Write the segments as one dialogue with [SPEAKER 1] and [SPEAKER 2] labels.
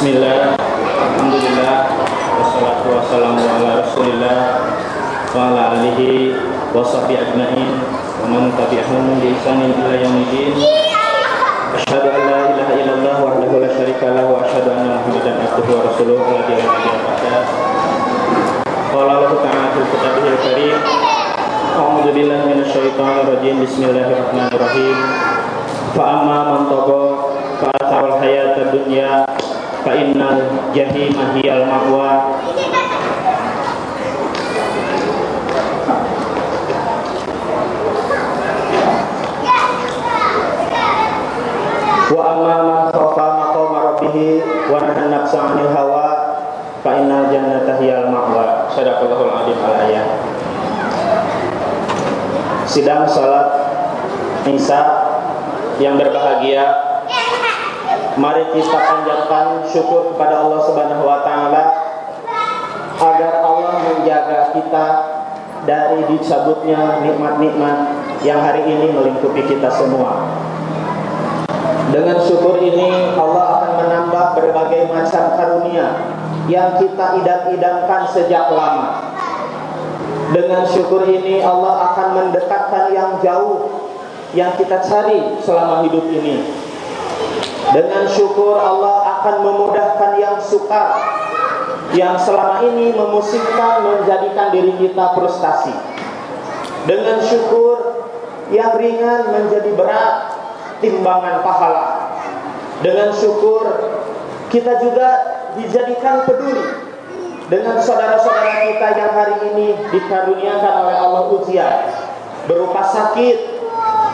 [SPEAKER 1] Bismillah Alhamdulillah Wassalatu wassalamu ala rasulillah Wa ala alihi Wa sahbihi ajma'in Wa man tabi'ahum bi ihsanin ila yaumidin Asyhadu an la ilaha illallah wahdahu la syarika lahu wa asyhadu anna Muhammadan abduhu wa rasuluhu alladzi la nabiyya. Qala Allah ta'ala fil kitabihil karim A'udzu billahi minasyaitonir rajim Bismillahirrahmanirrahim Fa amma man tagha dunya fa innal jahima hiyal ma'wa. Wa amma man khafa maqama rabbih wa nahan nafsa 'anil hawa fa innal jannata hiyal ma'wa. Sadaqallahul adzim al ayat sidang salat Nisa yang berbahagia mari kita panjatkan syukur kepada Allah Subhanahu wa taala agar Allah menjaga kita dari dicabutnya nikmat-nikmat yang hari ini melingkupi kita semua. Dengan syukur ini Allah akan menambah berbagai macam karunia yang kita idam-idamkan sejak lama. Dengan syukur ini Allah akan mendekatkan yang jauh yang kita cari selama hidup ini. Dengan syukur Allah akan memudahkan yang sukar yang selama ini memusingkan menjadikan diri kita frustasi. Dengan syukur yang ringan menjadi berat timbangan pahala. Dengan syukur kita juga dijadikan peduli dengan saudara-saudara kita yang hari ini dikaruniakan oleh Allah ujian berupa sakit,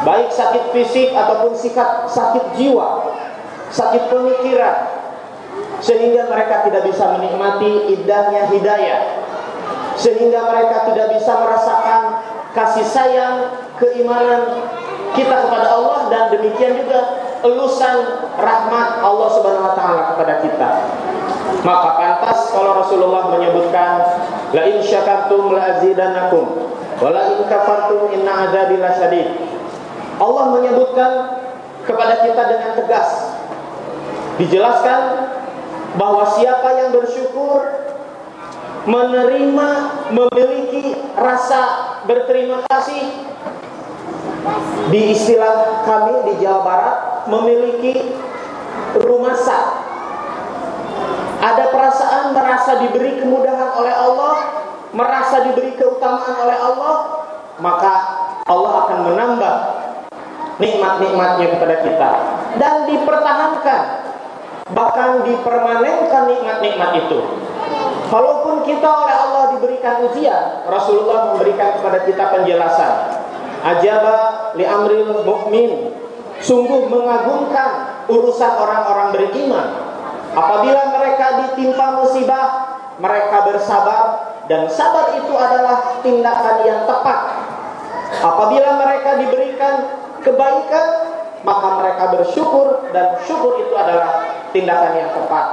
[SPEAKER 1] baik sakit fisik ataupun sikap sakit jiwa, sakit pemikiran, sehingga mereka tidak bisa menikmati indahnya hidayah, sehingga mereka tidak bisa merasakan kasih sayang, keimanan kita kepada Allah dan demikian juga elusan rahmat Allah Subhanahu wa taala kepada kita. Maka pantas kalau Rasulullah menyebutkan la in syakartum la azidannakum wa la in kafartum inna adzabi lasyadid. Allah menyebutkan kepada kita dengan tegas dijelaskan bahwa siapa yang bersyukur menerima memiliki rasa berterima kasih. Di istilah kami di Jawa Barat memiliki rumah sak ada perasaan merasa diberi kemudahan oleh Allah merasa diberi keutamaan oleh Allah maka Allah akan menambah nikmat-nikmatnya kepada kita. Dan dipertahankan bahkan dipermanenkan nikmat-nikmat itu Kalaupun kita oleh Allah diberikan ujian, Rasulullah memberikan kepada kita penjelasan. Ajaba li amril mukmin. Sungguh mengagumkan urusan orang-orang beriman. Apabila mereka ditimpa musibah, mereka bersabar dan sabar itu adalah tindakan yang tepat. Apabila mereka diberikan kebaikan, maka mereka bersyukur dan syukur itu adalah tindakan yang tepat.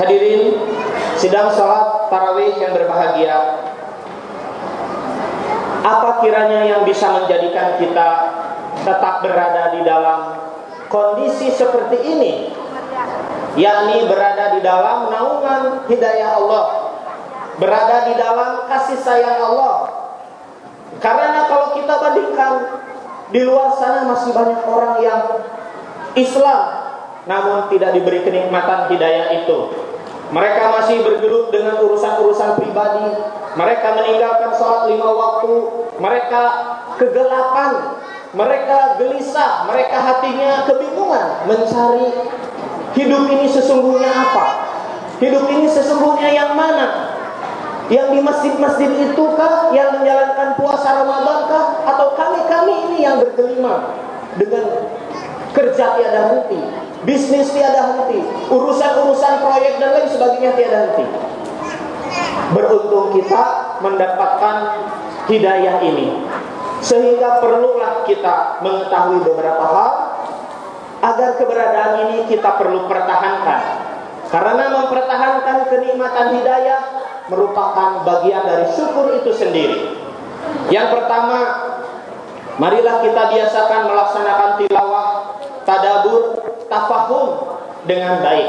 [SPEAKER 1] Hadirin sidang salat tarawih yang berbahagia. Apa kiranya yang bisa menjadikan kita tetap berada di dalam kondisi seperti ini? Yakni berada di dalam naungan hidayah Allah. Berada di dalam kasih sayang Allah. Karena kalau kita bandingkan di luar sana masih banyak orang yang Islam namun tidak diberi kenikmatan hidayah itu. Mereka masih bergelut dengan urusan-urusan pribadi. Mereka meninggalkan sholat lima waktu. Mereka kegelapan. Mereka gelisah. Mereka hatinya kebingungan mencari hidup ini sesungguhnya apa. Hidup ini sesungguhnya yang mana? Yang di masjid-masjid itu kah? Yang menjalankan puasa Ramadan kah? Atau kami-kami ini yang berkelima dengan kerja tiada henti, bisnis tiada henti, urusan-urusan proyek dan lain sebagainya tiada henti. Beruntung kita mendapatkan hidayah ini. Sehingga perlulah kita mengetahui beberapa hal agar keberadaan ini kita perlu pertahankan. Karena mempertahankan kenikmatan hidayah merupakan bagian dari syukur itu sendiri. Yang pertama, marilah kita biasakan melaksanakan tilawah, tadabur, tafahum dengan baik.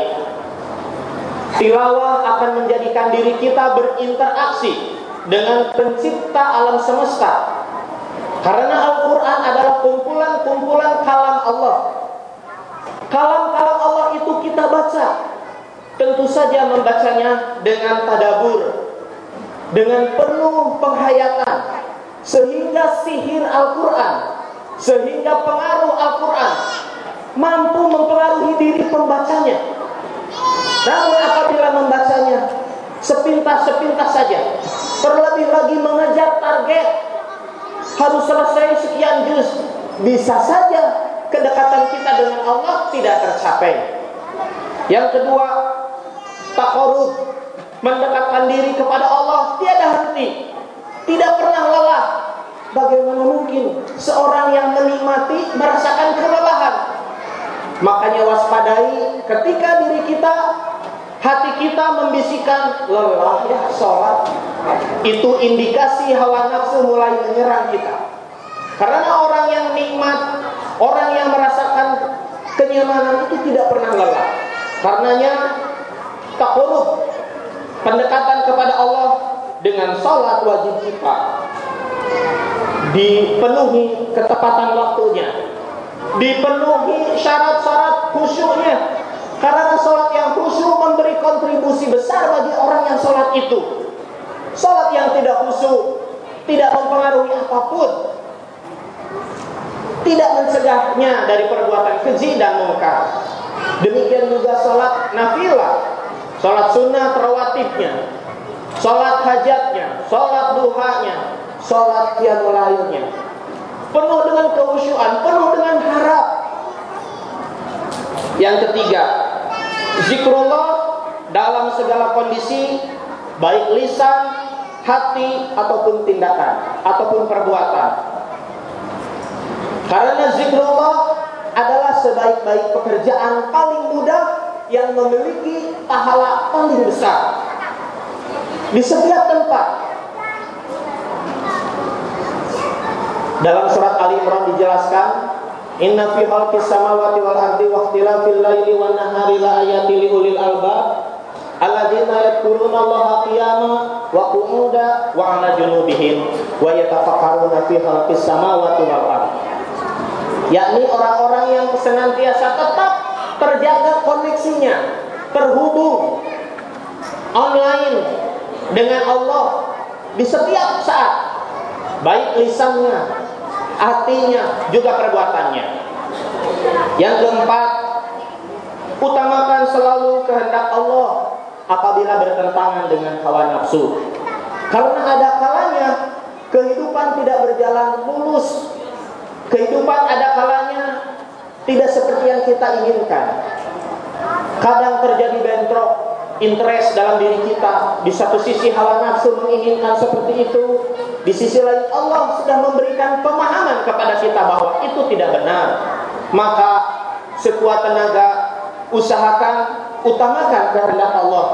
[SPEAKER 1] Tilawah akan menjadikan diri kita berinteraksi dengan pencipta alam semesta. Karena Al-Quran adalah kumpulan-kumpulan kalam Allah. Kalam-kalam Allah itu kita baca. Tentu saja membacanya dengan tadabur. Dengan penuh penghayatan. Sehingga sihir Al-Quran. Sehingga pengaruh Al-Quran. Mampu mempengaruhi diri pembacanya. Namun apabila membacanya sepintas-sepintas saja, terlebih lagi mengejar target harus selesai sekian juz, bisa saja kedekatan kita dengan Allah tidak tercapai. Yang kedua, takorub, mendekatkan diri kepada Allah tiada henti, tidak pernah lelah. Bagaimana mungkin seorang yang menikmati merasakan kelelahan? Makanya waspadai ketika diri kita hati kita membisikkan lelah ya sholat. Itu indikasi hawa nafsu mulai menyerang kita. Karena orang yang nikmat orang yang merasakan kenyamanan itu tidak pernah lelah. Karenanya takurub pendekatan kepada Allah dengan sholat wajib kita dipenuhi ketepatan waktunya dipenuhi syarat-syarat khusyuknya karena sholat yang khusyuk memberi kontribusi besar bagi orang yang sholat itu. Sholat yang tidak khusyuk tidak mempengaruhi apa pun. Tidak mencegahnya dari perbuatan keji dan mungkar. Demikian juga sholat nafilah. Sholat sunnah terawatibnya. Sholat hajatnya. Sholat duhanya. Sholat kiamulayunya. Penuh dengan kehusyuan. Penuh dengan. Yang ketiga, Zikrullah dalam segala kondisi baik lisan, hati ataupun tindakan ataupun perbuatan. Karena zikrullah adalah sebaik-baik pekerjaan paling mudah yang memiliki pahala paling besar. Di setiap tempat. Dalam surat Ali Imran dijelaskan Inna fi khalqis samawati wal ardi wa ikhtilafil laili wan nahari la ayatin li ulil albab. Alladzina yadhkuruna Allaha qiyama wa qu'uda wa 'ala junubihim wa yatafakkaruna fi khalqis samawati wal ardi yakni orang-orang yang senantiasa tetap terjaga koneksinya terhubung online dengan Allah di setiap saat baik lisannya hatinya, juga perbuatannya. Yang keempat, utamakan selalu kehendak Allah apabila bertentangan dengan hawa nafsu. Karena ada kalanya kehidupan tidak berjalan mulus. Kehidupan ada kalanya tidak seperti yang kita inginkan. Kadang terjadi bentrok interest dalam diri kita. Di satu sisi hawa nafsu menginginkan seperti itu, di sisi lain Allah sudah memberikan pemahaman kepada kita bahwa itu tidak benar. Maka sekuat tenaga usahakan utamakan kehendak Allah.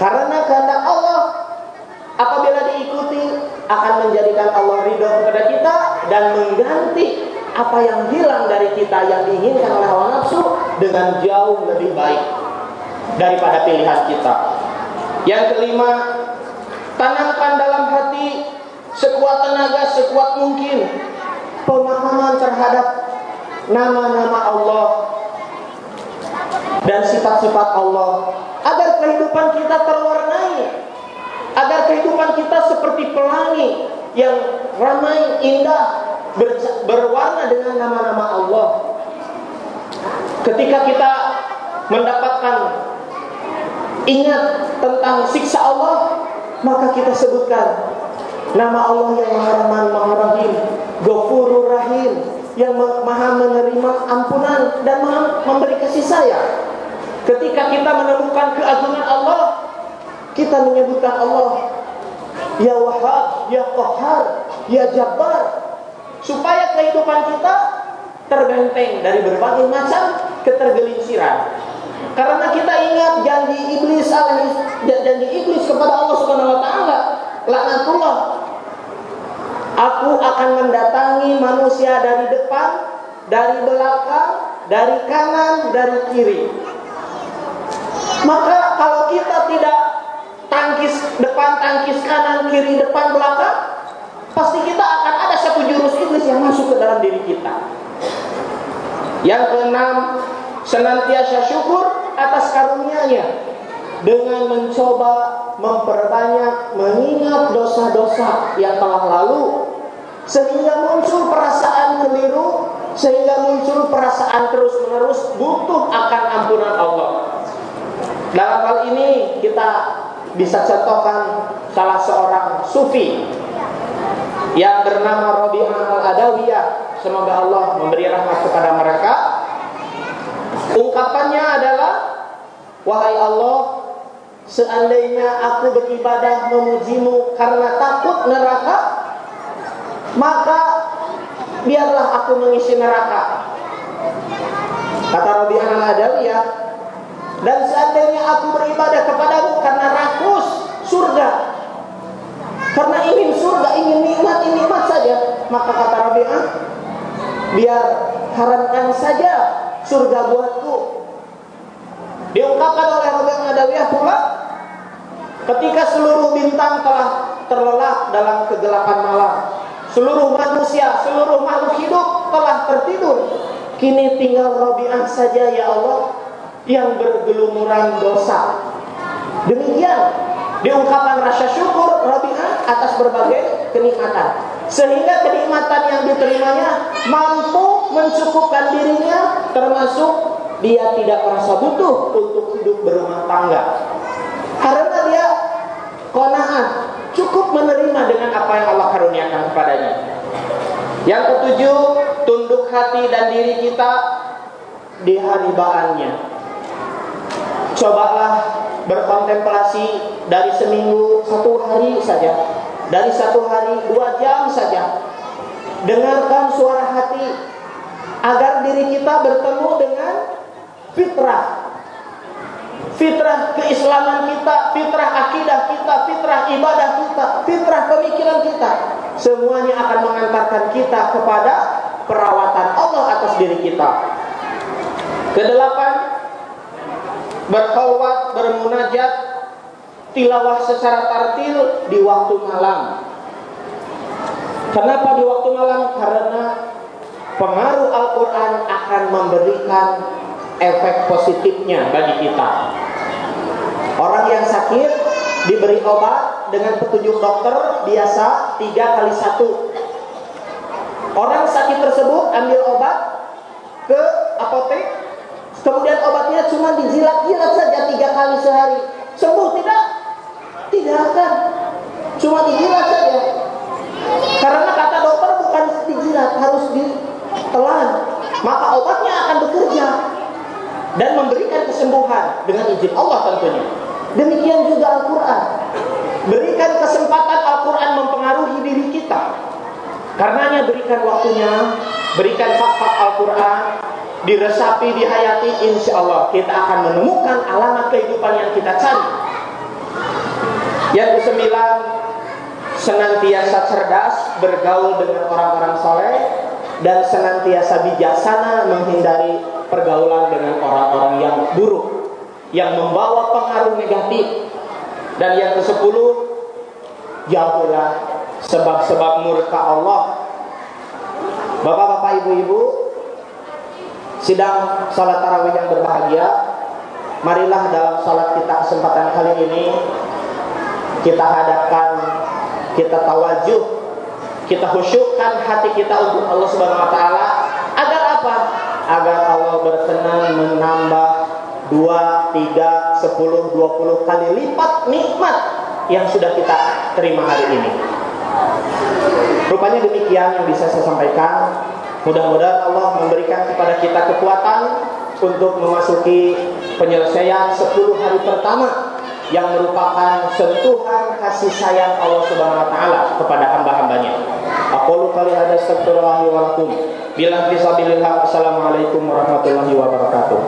[SPEAKER 1] Karena kehendak Allah apabila diikuti akan menjadikan Allah ridho kepada kita dan mengganti apa yang hilang dari kita yang diinginkan oleh hawa nafsu dengan jauh lebih baik daripada pilihan kita. Yang kelima, tanamkan dalam hati sekuat tenaga, sekuat mungkin pemahaman terhadap nama-nama Allah dan sifat-sifat Allah agar kehidupan kita terwarnai agar kehidupan kita seperti pelangi yang ramai indah berwarna dengan nama-nama Allah ketika kita mendapatkan ingat tentang siksa Allah, maka kita sebutkan nama Allah yang Maha Rahman, Maha Rahim, Ghafurur Rahim, yang Maha menerima ampunan dan Maha memberi kasih sayang. Ketika kita menemukan keagungan Allah, kita menyebutkan Allah Ya Wahab, Ya Qahar, Ya Jabbar supaya kehidupan kita terbenteng dari berbagai macam ketergelinciran karena kita ingat janji iblis janji iblis kepada Allah Subhanahu wa taala, laknatullah. Aku akan mendatangi manusia dari depan, dari belakang, dari kanan, dari kiri. Maka kalau kita tidak tangkis depan, tangkis kanan, kiri, depan, belakang, pasti kita akan ada satu jurus iblis yang masuk ke dalam diri kita. Yang keenam, senantiasa syukur atas karunia-Nya dengan mencoba memperbanyak mengingat dosa-dosa yang telah lalu sehingga muncul perasaan keliru sehingga muncul perasaan terus-menerus butuh akan ampunan Allah. Dalam hal ini kita bisa contohkan salah seorang sufi yang bernama Rabi'ah al-Adawiyah. Semoga Allah memberi rahmat kepada mereka. Ungkapannya adalah Wahai Allah, Seandainya aku beribadah memujimu karena takut neraka, maka biarlah aku mengisi neraka. Kata Rabi al-Adawiyah, dan seandainya aku beribadah kepadamu karena rakus surga, karena ingin surga, ingin nikmat, ingin nikmat saja, maka kata Rabi'ah, biar haramkan saja surga buatku. Diungkapkan oleh Rabi'ah Adawiyah pula Ketika seluruh bintang telah terlelap dalam kegelapan malam, seluruh manusia, seluruh makhluk hidup telah tertidur. Kini tinggal Robi'ah saja ya Allah yang bergelumuran dosa. Demikian diungkapkan rasa syukur Robi'ah atas berbagai kenikmatan. Sehingga kenikmatan yang diterimanya mampu mencukupkan dirinya termasuk dia tidak merasa butuh untuk hidup berumah tangga. Karena dia kona'ah, cukup menerima dengan apa yang Allah karuniakan kepadanya. Yang ketujuh, tunduk hati dan diri kita di haribaannya. Cobalah berkontemplasi dari seminggu satu hari saja, dari satu hari dua jam saja. Dengarkan suara hati agar diri kita bertemu dengan fitrah fitrah keislaman kita, fitrah akidah kita, fitrah ibadah kita, fitrah pemikiran kita. Semuanya akan mengantarkan kita kepada perawatan Allah atas diri kita. Kedelapan, berkhawat, bermunajat, tilawah secara tartil di waktu malam. Kenapa di waktu malam? Karena pengaruh Al-Quran akan memberikan efek positifnya bagi kita. Orang yang sakit diberi obat dengan petunjuk dokter biasa tiga kali satu. Orang sakit tersebut ambil obat ke apotek, kemudian obatnya cuma dijilat-jilat saja tiga kali sehari. Sembuh tidak? Tidak akan. Cuma dijilat saja. Karena kata dokter bukan dijilat, harus ditelan. Maka obatnya akan bekerja dan memberikan kesembuhan dengan izin Allah tentunya. Demikian juga Al-Quran. Berikan kesempatan Al-Quran mempengaruhi diri kita. Karenanya berikan waktunya, berikan hak-hak Al-Quran, diresapi, dihayati, insya Allah kita akan menemukan alamat kehidupan yang kita cari. Yang kesembilan, senantiasa cerdas, bergaul dengan orang-orang soleh, dan senantiasa bijaksana menghindari pergaulan dengan orang-orang yang buruk yang membawa pengaruh negatif. Dan yang ke sepuluh jauhilah sebab-sebab murka Allah. Bapak-bapak ibu-ibu sidang salat tarawih yang berbahagia. Marilah dalam salat kita kesempatan kali ini kita hadapkan kita tawajuh kita khusyukkan hati kita untuk Allah Subhanahu wa taala agar apa? agar Allah berkenan menambah dua, tiga, sepuluh, dua puluh kali lipat nikmat yang sudah kita terima hari ini. Rupanya demikian yang bisa saya sampaikan. Mudah-mudahan Allah memberikan kepada kita kekuatan untuk memasuki penyelesaian 10 hari pertama yang merupakan sentuhan kasih sayang Allah Subhanahu wa taala kepada hamba-hambanya. Aku kali ada astagfirullah wa lakum. Bila Assalamualaikum warahmatullahi wabarakatuh.